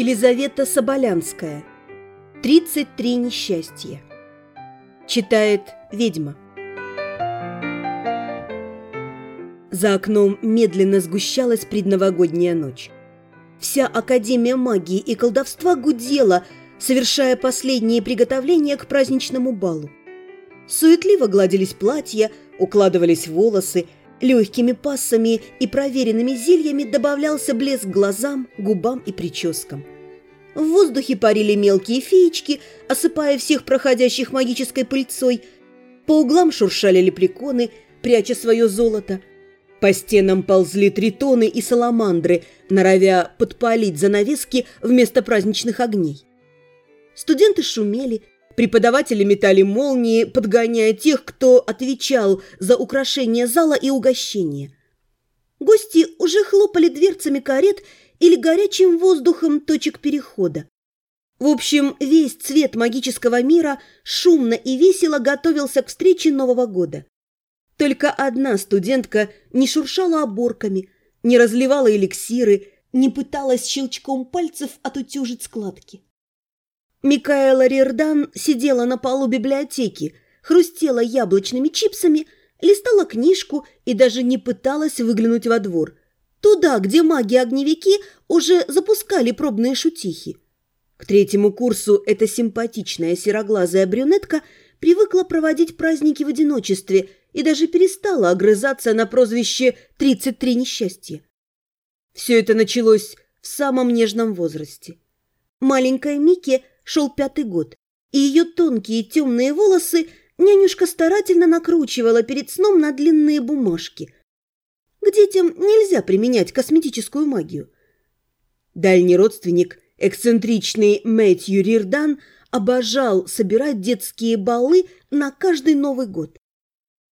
Елизавета Соболянская. 33 несчастья. Читает ведьма. За окном медленно сгущалась предновогодняя ночь. Вся Академия магии и колдовства гудела, совершая последние приготовления к праздничному балу. Суетливо гладились платья, укладывались волосы, легкими пассами и проверенными зельями добавлялся блеск глазам, губам и прическам. В воздухе парили мелкие феечки, осыпая всех проходящих магической пыльцой. По углам шуршали лепреконы, пряча свое золото. По стенам ползли тритоны и саламандры, норовя подпалить занавески вместо праздничных огней. Студенты шумели, преподаватели метали молнии, подгоняя тех, кто отвечал за украшение зала и угощение. Гости уже хлопали дверцами карет или горячим воздухом точек перехода. В общем, весь цвет магического мира шумно и весело готовился к встрече Нового года. Только одна студентка не шуршала оборками, не разливала эликсиры, не пыталась щелчком пальцев отутюжить складки. Микаэла Рирдан сидела на полу библиотеки, хрустела яблочными чипсами, листала книжку и даже не пыталась выглянуть во двор. Туда, где маги-огневики уже запускали пробные шутихи. К третьему курсу эта симпатичная сероглазая брюнетка привыкла проводить праздники в одиночестве и даже перестала огрызаться на прозвище «33 несчастья». Все это началось в самом нежном возрасте. Маленькая Микки шел пятый год, и ее тонкие темные волосы нянюшка старательно накручивала перед сном на длинные бумажки. К детям нельзя применять косметическую магию. Дальний родственник, эксцентричный Мэтью Рирдан, обожал собирать детские балы на каждый Новый год.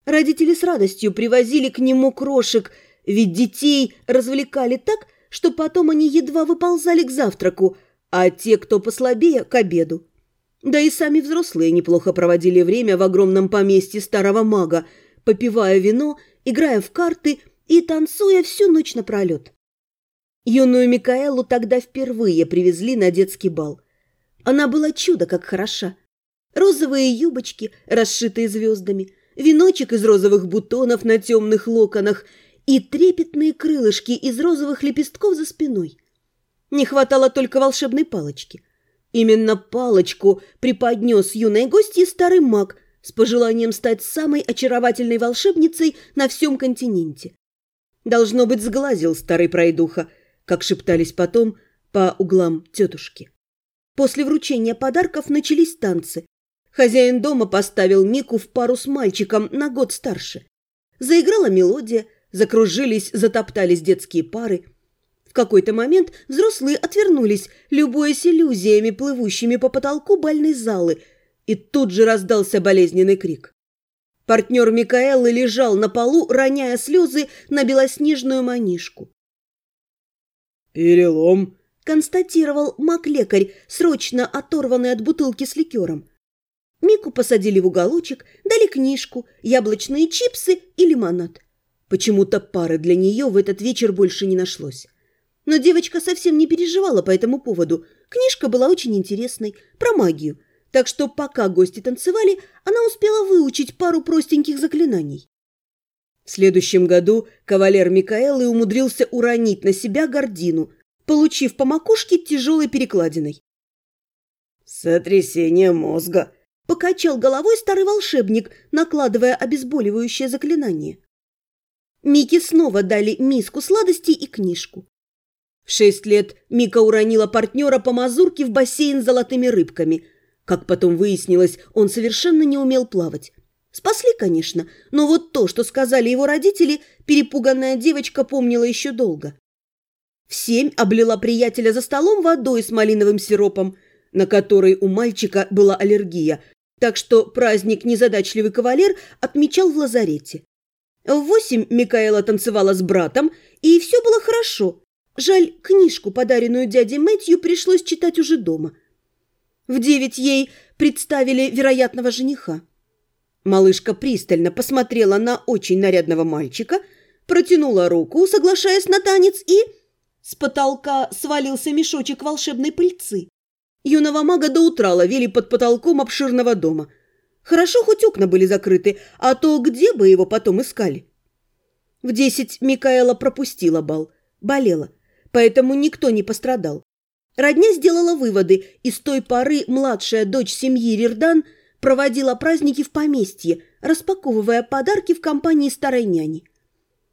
Родители с радостью привозили к нему крошек, ведь детей развлекали так, что потом они едва выползали к завтраку, а те, кто послабее, к обеду. Да и сами взрослые неплохо проводили время в огромном поместье старого мага, попивая вино, играя в карты и танцуя всю ночь напролет. Юную Микаэлу тогда впервые привезли на детский бал. Она была чудо как хороша. Розовые юбочки, расшитые звездами – веночек из розовых бутонов на темных локонах и трепетные крылышки из розовых лепестков за спиной. Не хватало только волшебной палочки. Именно палочку преподнес юной гостье старый маг с пожеланием стать самой очаровательной волшебницей на всем континенте. Должно быть, сглазил старый пройдуха, как шептались потом по углам тетушки. После вручения подарков начались танцы, Хозяин дома поставил Мику в пару с мальчиком на год старше. Заиграла мелодия, закружились, затоптались детские пары. В какой-то момент взрослые отвернулись, любуясь иллюзиями, плывущими по потолку бальной залы, и тут же раздался болезненный крик. Партнер Микаэлы лежал на полу, роняя слезы на белоснежную манишку. «Перелом», — констатировал маг-лекарь, срочно оторванный от бутылки с ликером. Мику посадили в уголочек, дали книжку, яблочные чипсы и лимонад. Почему-то пары для нее в этот вечер больше не нашлось. Но девочка совсем не переживала по этому поводу. Книжка была очень интересной, про магию. Так что пока гости танцевали, она успела выучить пару простеньких заклинаний. В следующем году кавалер Микаэлы умудрился уронить на себя гордину, получив по макушке тяжелой перекладиной. «Сотрясение мозга», Покачал головой старый волшебник, накладывая обезболивающее заклинание. Мике снова дали миску сладостей и книжку. В шесть лет Мика уронила партнера по мазурке в бассейн с золотыми рыбками. Как потом выяснилось, он совершенно не умел плавать. Спасли, конечно, но вот то, что сказали его родители, перепуганная девочка помнила еще долго. В семь облила приятеля за столом водой с малиновым сиропом, на который у мальчика была аллергия – так что праздник «Незадачливый кавалер» отмечал в лазарете. В восемь Микаэла танцевала с братом, и все было хорошо. Жаль, книжку, подаренную дяде Мэтью, пришлось читать уже дома. В девять ей представили вероятного жениха. Малышка пристально посмотрела на очень нарядного мальчика, протянула руку, соглашаясь на танец, и С потолка свалился мешочек волшебной пыльцы. Юного мага до утра ловили под потолком обширного дома. Хорошо, хоть окна были закрыты, а то где бы его потом искали? В десять Микаэла пропустила бал, болела, поэтому никто не пострадал. Родня сделала выводы, и с той поры младшая дочь семьи Рирдан проводила праздники в поместье, распаковывая подарки в компании старой няни.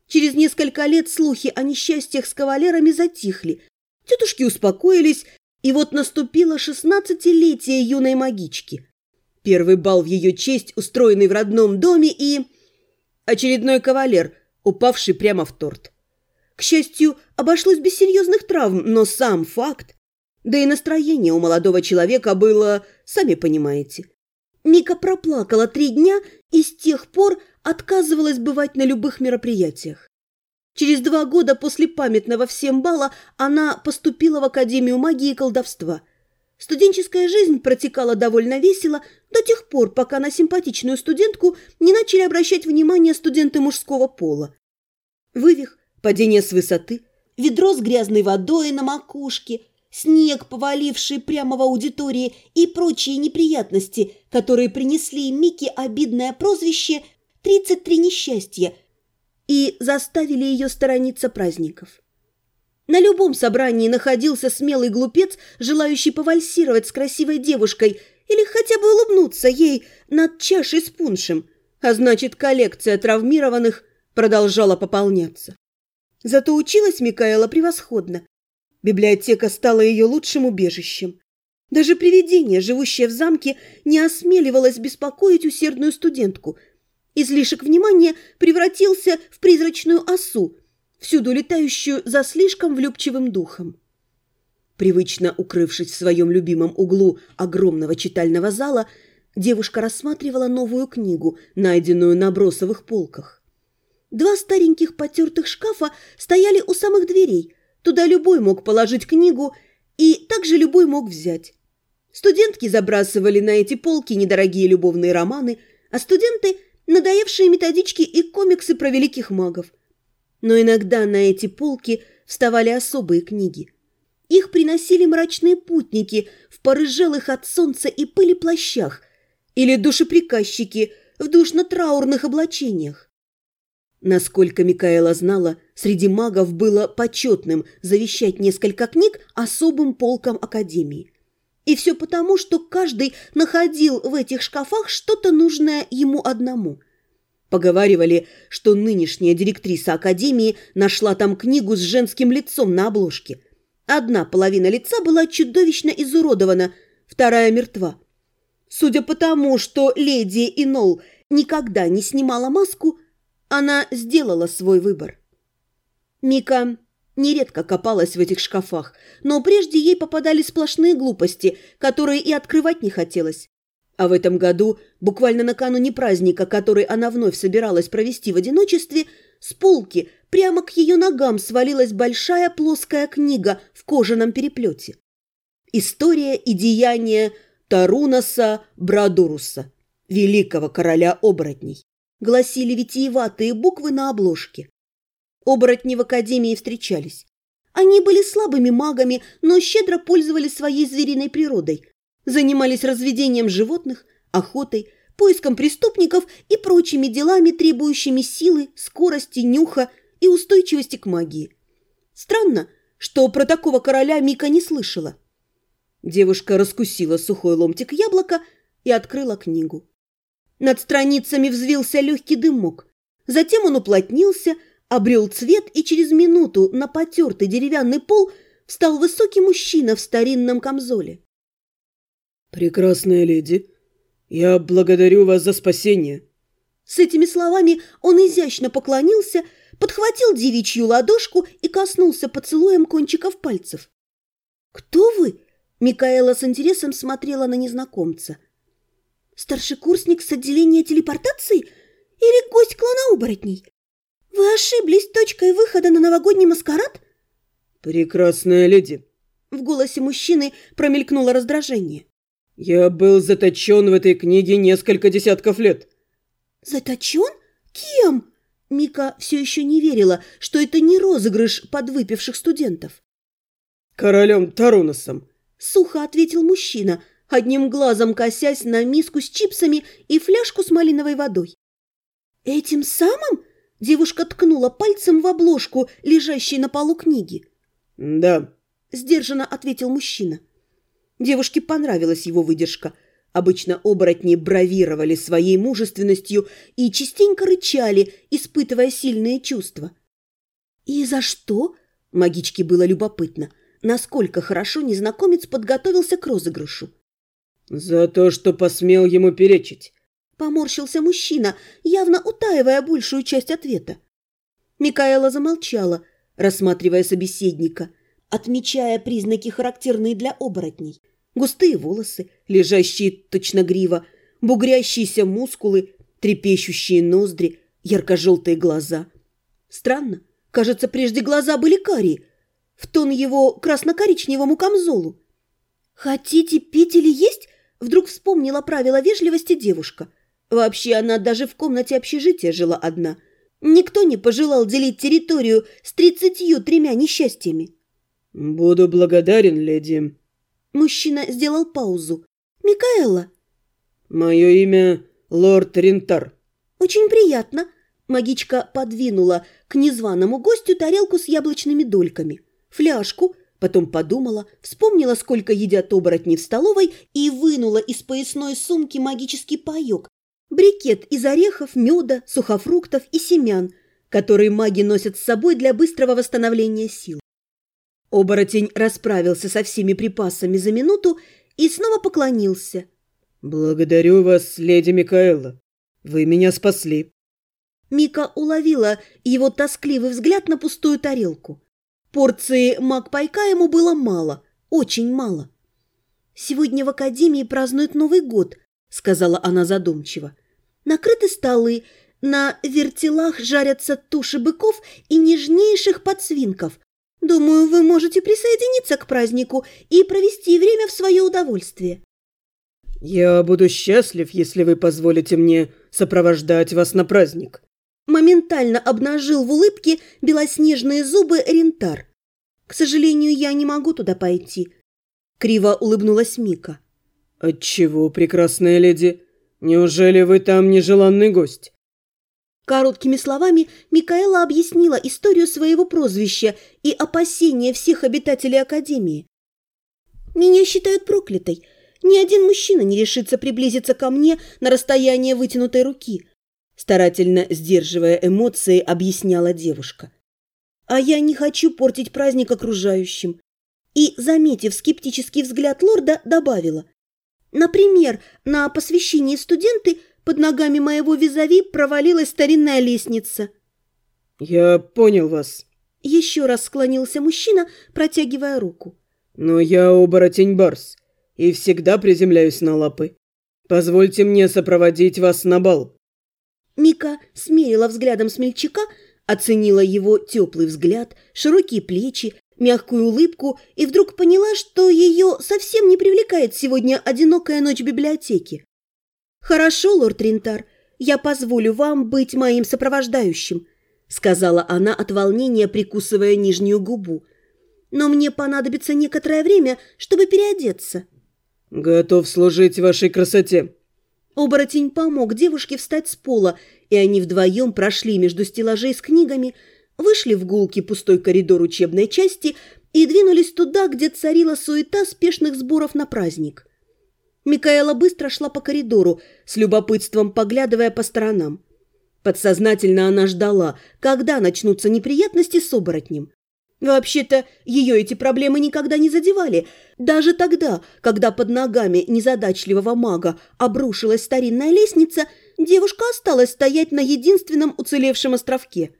Через несколько лет слухи о несчастьях с кавалерами затихли. Тетушки успокоились, и вот наступило шестнадцатилетие юной магички. Первый бал в ее честь, устроенный в родном доме, и... Очередной кавалер, упавший прямо в торт. К счастью, обошлось без серьезных травм, но сам факт... Да и настроение у молодого человека было, сами понимаете. Мика проплакала три дня и с тех пор отказывалась бывать на любых мероприятиях. Через два года после памятного всем бала она поступила в Академию магии и колдовства. Студенческая жизнь протекала довольно весело до тех пор, пока на симпатичную студентку не начали обращать внимание студенты мужского пола. Вывих, падение с высоты, ведро с грязной водой на макушке, снег, поваливший прямо в аудитории и прочие неприятности, которые принесли Мике обидное прозвище тридцать три несчастья и заставили ее сторониться праздников. На любом собрании находился смелый глупец, желающий повальсировать с красивой девушкой или хотя бы улыбнуться ей над чашей с пуншем, а значит, коллекция травмированных продолжала пополняться. Зато училась Микаэла превосходно. Библиотека стала ее лучшим убежищем. Даже привидение, живущее в замке, не осмеливалось беспокоить усердную студентку – Излишек внимания превратился в призрачную осу, всюду летающую за слишком влюбчивым духом. Привычно укрывшись в своем любимом углу огромного читального зала, девушка рассматривала новую книгу, найденную на бросовых полках. Два стареньких потертых шкафа стояли у самых дверей. Туда любой мог положить книгу, и также любой мог взять. Студентки забрасывали на эти полки недорогие любовные романы, а студенты – надоевшие методички и комиксы про великих магов. Но иногда на эти полки вставали особые книги. Их приносили мрачные путники в порыжелых от солнца и пыли плащах или душеприказчики в душно-траурных облачениях. Насколько Микаэла знала, среди магов было почетным завещать несколько книг особым полкам Академии – и все потому, что каждый находил в этих шкафах что-то нужное ему одному. Поговаривали, что нынешняя директриса Академии нашла там книгу с женским лицом на обложке. Одна половина лица была чудовищно изуродована, вторая мертва. Судя по тому, что леди Инол никогда не снимала маску, она сделала свой выбор. Мика нередко копалась в этих шкафах, но прежде ей попадались сплошные глупости, которые и открывать не хотелось. А в этом году, буквально накануне праздника, который она вновь собиралась провести в одиночестве, с полки прямо к ее ногам свалилась большая плоская книга в кожаном переплете. История и деяния Тарунаса Брадуруса, великого короля оборотней, гласили витиеватые буквы на обложке. Оборотни в академии встречались. Они были слабыми магами, но щедро пользовались своей звериной природой. Занимались разведением животных, охотой, поиском преступников и прочими делами, требующими силы, скорости, нюха и устойчивости к магии. Странно, что про такого короля Мика не слышала. Девушка раскусила сухой ломтик яблока и открыла книгу. Над страницами взвился легкий дымок. Затем он уплотнился – обрел цвет, и через минуту на потертый деревянный пол встал высокий мужчина в старинном камзоле. «Прекрасная леди, я благодарю вас за спасение». С этими словами он изящно поклонился, подхватил девичью ладошку и коснулся поцелуем кончиков пальцев. «Кто вы?» – Микаэла с интересом смотрела на незнакомца. «Старший курсник с отделения телепортации или гость клана оборотней?» «Вы ошиблись точкой выхода на новогодний маскарад?» «Прекрасная леди!» В голосе мужчины промелькнуло раздражение. «Я был заточен в этой книге несколько десятков лет». «Заточен? Кем?» Мика все еще не верила, что это не розыгрыш подвыпивших студентов. «Королем Таруносом», — сухо ответил мужчина, одним глазом косясь на миску с чипсами и фляжку с малиновой водой. «Этим самым?» — девушка ткнула пальцем в обложку, лежащей на полу книги. «Да», — сдержанно ответил мужчина. Девушке понравилась его выдержка. Обычно оборотни бравировали своей мужественностью и частенько рычали, испытывая сильные чувства. «И за что?» — магичке было любопытно, насколько хорошо незнакомец подготовился к розыгрышу. «За то, что посмел ему перечить», — поморщился мужчина, явно утаивая большую часть ответа. Микаэла замолчала, рассматривая собеседника, отмечая признаки, характерные для оборотней. Густые волосы, лежащие точно грива, бугрящиеся мускулы, трепещущие ноздри, ярко-желтые глаза. Странно, кажется, прежде глаза были карие, в тон его красно-коричневому камзолу. «Хотите пить или есть?» Вдруг вспомнила правила вежливости девушка. Вообще она даже в комнате общежития жила одна. Никто не пожелал делить территорию с тридцатью тремя несчастьями. «Буду благодарен, леди». Мужчина сделал паузу. «Микаэла?» «Мое имя лорд Рентар». «Очень приятно». Магичка подвинула к незваному гостю тарелку с яблочными дольками, фляжку, Потом подумала, вспомнила, сколько едят оборотни в столовой и вынула из поясной сумки магический паёк. Брикет из орехов, меда, сухофруктов и семян, которые маги носят с собой для быстрого восстановления сил. Оборотень расправился со всеми припасами за минуту и снова поклонился. «Благодарю вас, леди Микаэла. Вы меня спасли». Мика уловила его тоскливый взгляд на пустую тарелку. Порции маг-пайка ему было мало, очень мало. «Сегодня в академии празднуют Новый год», — сказала она задумчиво. «Накрыты столы, на вертелах жарятся туши быков и нежнейших подсвинков. Думаю, вы можете присоединиться к празднику и провести время в свое удовольствие». «Я буду счастлив, если вы позволите мне сопровождать вас на праздник», моментально обнажил в улыбке белоснежные зубы Рентар. «К сожалению, я не могу туда пойти», — криво улыбнулась Мика. «Отчего, прекрасная леди? Неужели вы там нежеланный гость?» Короткими словами Микаэла объяснила историю своего прозвища и опасения всех обитателей Академии. «Меня считают проклятой. Ни один мужчина не решится приблизиться ко мне на расстояние вытянутой руки старательно сдерживая эмоции, объясняла девушка. А я не хочу портить праздник окружающим. И, заметив скептический взгляд лорда, добавила. Например, на посвящении студенты под ногами моего визави провалилась старинная лестница. «Я понял вас». Еще раз склонился мужчина, протягивая руку. «Но я оборотень Барс и всегда приземляюсь на лапы. Позвольте мне сопроводить вас на бал». Мика смерила взглядом смельчака, оценила его теплый взгляд, широкие плечи, мягкую улыбку и вдруг поняла, что ее совсем не привлекает сегодня одинокая ночь в библиотеке. «Хорошо, лорд Ринтар, я позволю вам быть моим сопровождающим», сказала она от волнения, прикусывая нижнюю губу. «Но мне понадобится некоторое время, чтобы переодеться». «Готов служить вашей красоте», Оборотень помог девушке встать с пола, и они вдвоем прошли между стеллажей с книгами, вышли в гулкий пустой коридор учебной части и двинулись туда, где царила суета спешных сборов на праздник. Микаэла быстро шла по коридору, с любопытством поглядывая по сторонам. Подсознательно она ждала, когда начнутся неприятности с оборотнем. Вообще-то ее эти проблемы никогда не задевали. Даже тогда, когда под ногами незадачливого мага обрушилась старинная лестница, девушка осталась стоять на единственном уцелевшем островке.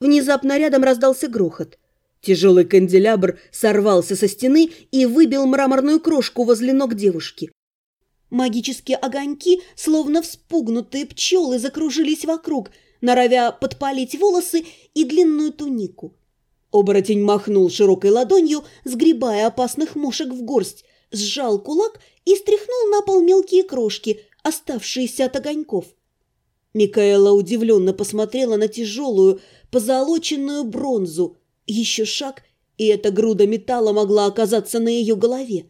Внезапно рядом раздался грохот. Тяжелый канделябр сорвался со стены и выбил мраморную крошку возле ног девушки. Магические огоньки, словно вспугнутые пчелы, закружились вокруг, норовя подпалить волосы и длинную тунику. Оборотень махнул широкой ладонью, сгребая опасных мушек в горсть, сжал кулак и стряхнул на пол мелкие крошки, оставшиеся от огоньков. Микаэла удивленно посмотрела на тяжелую, позолоченную бронзу. Еще шаг, и эта груда металла могла оказаться на ее голове.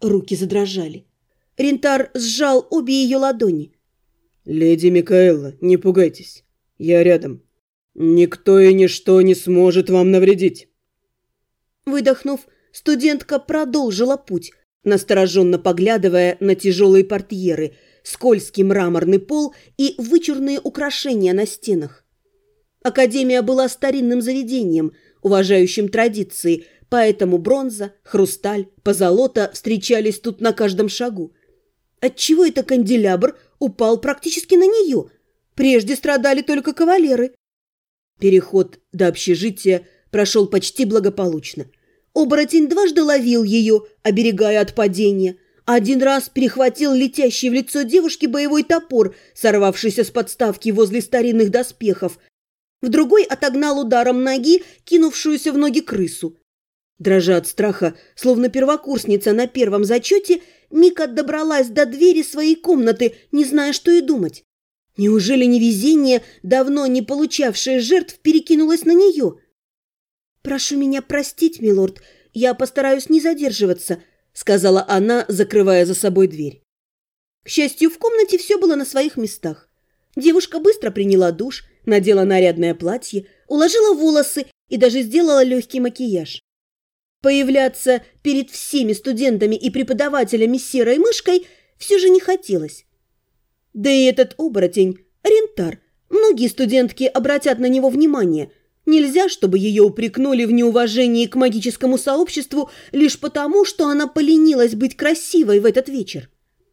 Руки задрожали. Рентар сжал обе ее ладони. «Леди Микаэла, не пугайтесь. Я рядом. Никто и ничто не сможет вам навредить». Выдохнув, студентка продолжила путь, настороженно поглядывая на тяжелые портьеры, скользкий мраморный пол и вычурные украшения на стенах. Академия была старинным заведением, уважающим традиции, поэтому бронза, хрусталь, позолота встречались тут на каждом шагу. Отчего это канделябр упал практически на нее? Прежде страдали только кавалеры. Переход до общежития прошел почти благополучно. Оборотень дважды ловил ее, оберегая от падения. Один раз перехватил летящий в лицо девушки боевой топор, сорвавшийся с подставки возле старинных доспехов. В другой отогнал ударом ноги кинувшуюся в ноги крысу. Дрожа от страха, словно первокурсница на первом зачете, Мика добралась до двери своей комнаты, не зная, что и думать. Неужели невезение, давно не получавшее жертв, перекинулось на нее? «Прошу меня простить, милорд, я постараюсь не задерживаться», сказала она, закрывая за собой дверь. К счастью, в комнате все было на своих местах. Девушка быстро приняла душ, надела нарядное платье, уложила волосы и даже сделала легкий макияж. Появляться перед всеми студентами и преподавателями серой мышкой все же не хотелось. Да и этот оборотень, Рентар, многие студентки обратят на него внимание – Нельзя, чтобы ее упрекнули в неуважении к магическому сообществу лишь потому, что она поленилась быть красивой в этот вечер.